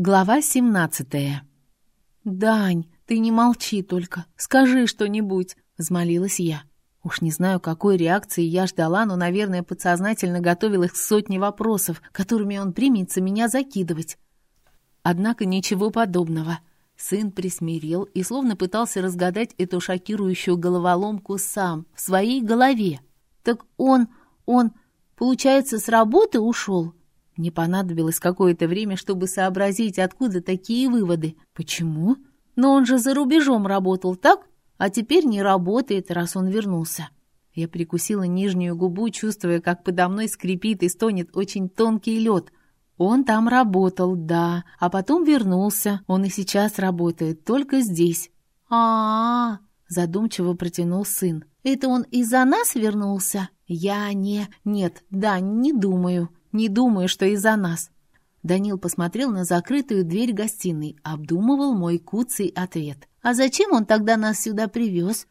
Глава семнадцатая. «Дань, ты не молчи только, скажи что-нибудь», — взмолилась я. Уж не знаю, какой реакции я ждала, но, наверное, подсознательно готовилась к сотне вопросов, которыми он примется меня закидывать. Однако ничего подобного. Сын присмирел и словно пытался разгадать эту шокирующую головоломку сам, в своей голове. «Так он, он, получается, с работы ушел?» Мне понадобилось какое-то время, чтобы сообразить, откуда такие выводы. Почему? Но он же за рубежом работал, так? А теперь не работает, раз он вернулся. Я прикусила нижнюю губу, чувствуя, как подо мной скрипит и стонет очень тонкий лед. Он там работал, да, а потом вернулся. Он и сейчас работает, только здесь. а а, -а задумчиво протянул сын. «Это он из-за нас вернулся?» «Я не... Нет, да, не думаю. Не думаю, что из-за нас». Данил посмотрел на закрытую дверь гостиной, обдумывал мой куцый ответ. «А зачем он тогда нас сюда привез?»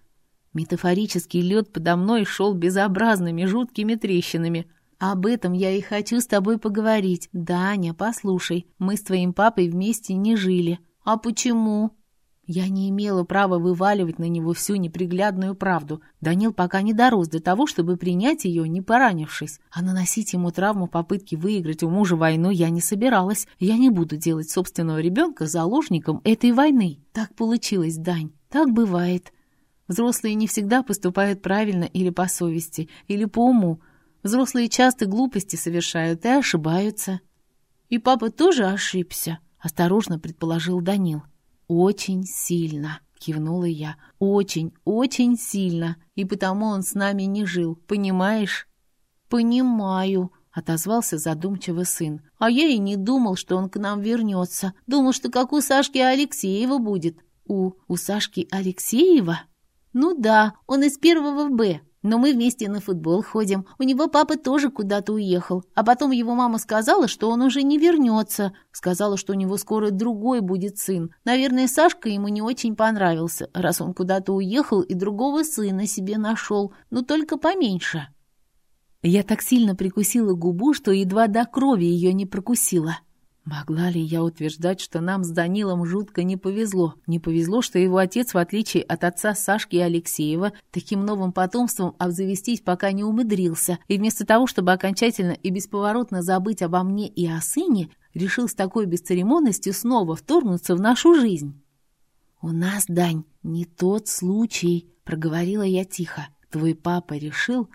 Метафорический лед подо мной шел безобразными жуткими трещинами. «Об этом я и хочу с тобой поговорить. Даня, послушай, мы с твоим папой вместе не жили. А почему?» Я не имела права вываливать на него всю неприглядную правду. Данил пока не дорос до того, чтобы принять ее, не поранившись. А наносить ему травму попытки выиграть у мужа войну я не собиралась. Я не буду делать собственного ребенка заложником этой войны. Так получилось, Дань. Так бывает. Взрослые не всегда поступают правильно или по совести, или по уму. Взрослые часто глупости совершают и ошибаются. И папа тоже ошибся, осторожно предположил Данил. «Очень сильно», — кивнула я. «Очень, очень сильно. И потому он с нами не жил, понимаешь?» «Понимаю», — отозвался задумчиво сын. «А я и не думал, что он к нам вернется. Думал, что как у Сашки Алексеева будет». «У... у Сашки Алексеева?» «Ну да, он из первого Б. Но мы вместе на футбол ходим. У него папа тоже куда-то уехал. А потом его мама сказала, что он уже не вернется. Сказала, что у него скоро другой будет сын. Наверное, Сашка ему не очень понравился, раз он куда-то уехал и другого сына себе нашел. Но только поменьше. Я так сильно прикусила губу, что едва до крови ее не прокусила. Могла ли я утверждать, что нам с Данилом жутко не повезло? Не повезло, что его отец, в отличие от отца Сашки и Алексеева, таким новым потомством обзавестись пока не умудрился, и вместо того, чтобы окончательно и бесповоротно забыть обо мне и о сыне, решил с такой бесцеремонностью снова вторгнуться в нашу жизнь. «У нас, Дань, не тот случай», — проговорила я тихо. «Твой папа решил...»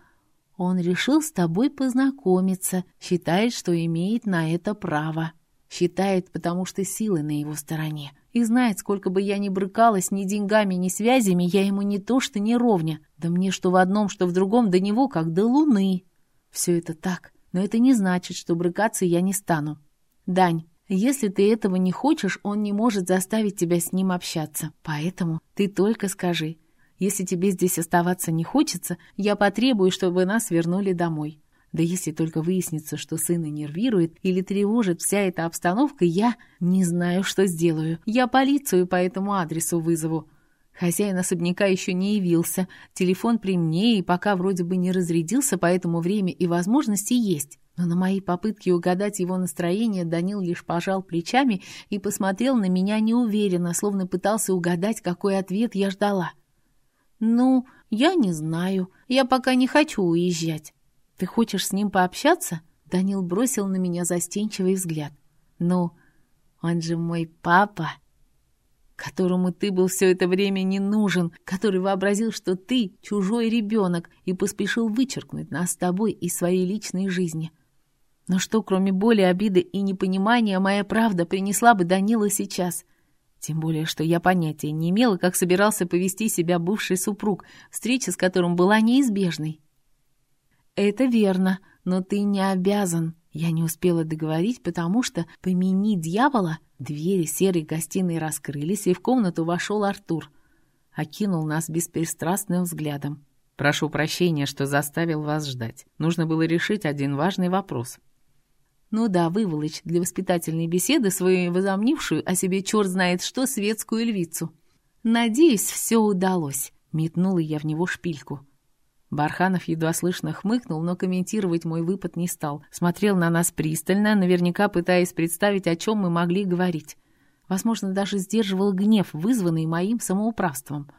Он решил с тобой познакомиться, считает, что имеет на это право. Считает, потому что силы на его стороне. И знает, сколько бы я ни брыкалась ни деньгами, ни связями, я ему не то что не ровня. Да мне что в одном, что в другом до него, как до луны. Все это так, но это не значит, что брыкаться я не стану. Дань, если ты этого не хочешь, он не может заставить тебя с ним общаться. Поэтому ты только скажи. Если тебе здесь оставаться не хочется, я потребую, чтобы нас вернули домой. Да если только выяснится, что сына нервирует или тревожит вся эта обстановка, я не знаю, что сделаю. Я полицию по этому адресу вызову. Хозяин особняка еще не явился, телефон при мне и пока вроде бы не разрядился, поэтому время и возможности есть. Но на мои попытки угадать его настроение Данил лишь пожал плечами и посмотрел на меня неуверенно, словно пытался угадать, какой ответ я ждала. «Ну, я не знаю. Я пока не хочу уезжать». «Ты хочешь с ним пообщаться?» Данил бросил на меня застенчивый взгляд. «Ну, он же мой папа, которому ты был все это время не нужен, который вообразил, что ты чужой ребенок и поспешил вычеркнуть нас с тобой из своей личной жизни. Но что, кроме боли, обиды и непонимания, моя правда принесла бы Данилу сейчас?» Тем более, что я понятия не имела, как собирался повести себя бывший супруг, встреча с которым была неизбежной. «Это верно, но ты не обязан». Я не успела договорить, потому что, помяни дьявола, двери серой гостиной раскрылись, и в комнату вошел Артур. Окинул нас беспристрастным взглядом. «Прошу прощения, что заставил вас ждать. Нужно было решить один важный вопрос». Ну да, выволочь для воспитательной беседы свою возомнившую о себе черт знает что светскую львицу. Надеюсь, все удалось. Метнула я в него шпильку. Барханов едва слышно хмыкнул, но комментировать мой выпад не стал. Смотрел на нас пристально, наверняка пытаясь представить, о чем мы могли говорить. Возможно, даже сдерживал гнев, вызванный моим самоуправством.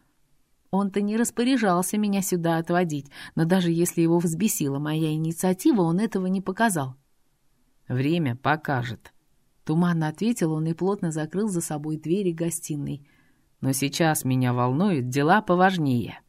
Он-то не распоряжался меня сюда отводить, но даже если его взбесила моя инициатива, он этого не показал. «Время покажет», — туманно ответил он и плотно закрыл за собой двери гостиной. «Но сейчас меня волнуют дела поважнее».